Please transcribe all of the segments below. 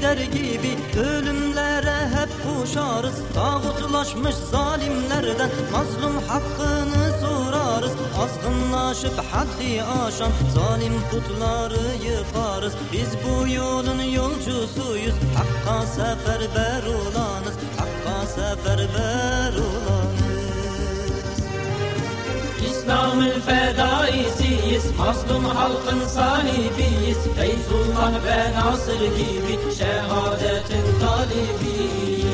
gider gibi Ölümlere hep koşarız. Tağutlaşmış zalimlerden Mazlum hakkını sorarız. Azgınlaşıp haddi aşan Zalim putları yıkarız Biz bu yolun yolcusuyuz. Hakka seferber olanız. Hakka seferber olanız. İslam'ın fedaisiyiz, mazlum halkın sahibiyiz. Feyzullah ve Nasır gibi şehadetin talibiyiz.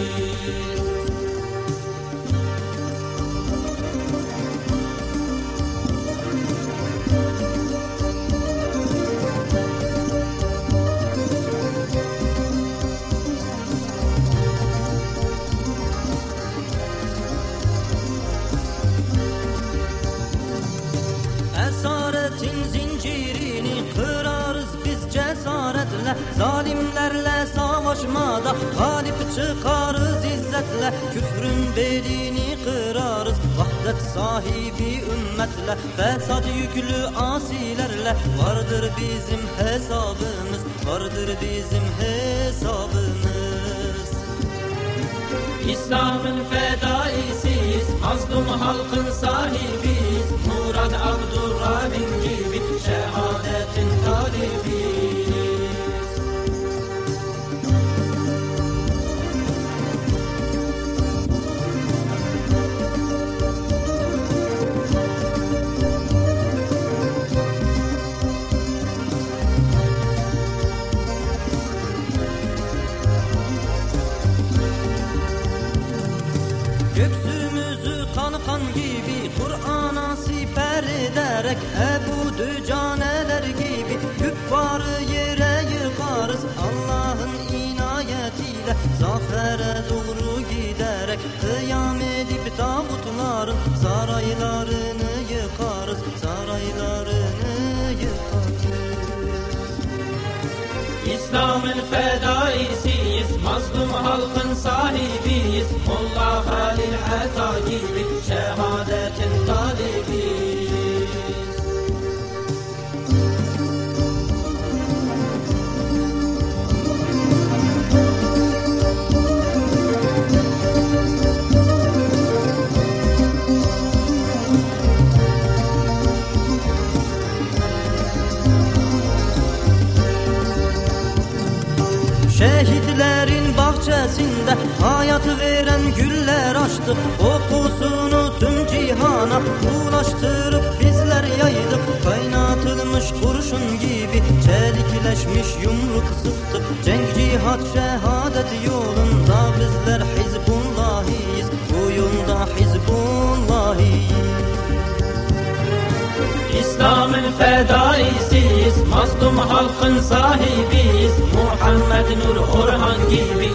Zalimlerle savaşmada galip çıkarız izzetle. Küfrün belini kırarız vahdet sahibi ümmetle. Fesat yüklü asilerle vardır bizim hesabımız Vardır bizim hesabımız. İslam'ın fedaisiyiz, mazlum halkın sahibiyiz. Murad Abdurrahim gibi şehadetin siper ederek Ebu Dücaneler gibi Küffarı yere yıkarız Allah'ın inayetiyle Zafere doğru giderek Kıyam edip tağutların Saraylarını yıkarız Saraylarını yıkarız İslam'ın fedaisiyiz, mazlum halkın sahibiyiz. Molla Halil Ata gibi şehadetin Şehitlerin bahçesinde hayatı veren güller açtı. Kokusunu tüm cihana ulaştırıp bizler yaydık. Kaynatılmış kurşun gibi çelikleşmiş yumruk sıktık Cenk cihat şehadet yolunda bizler Fedaisiyiz, mazlum halkın sahibiyiz. Muhammed Nur Orhan gibi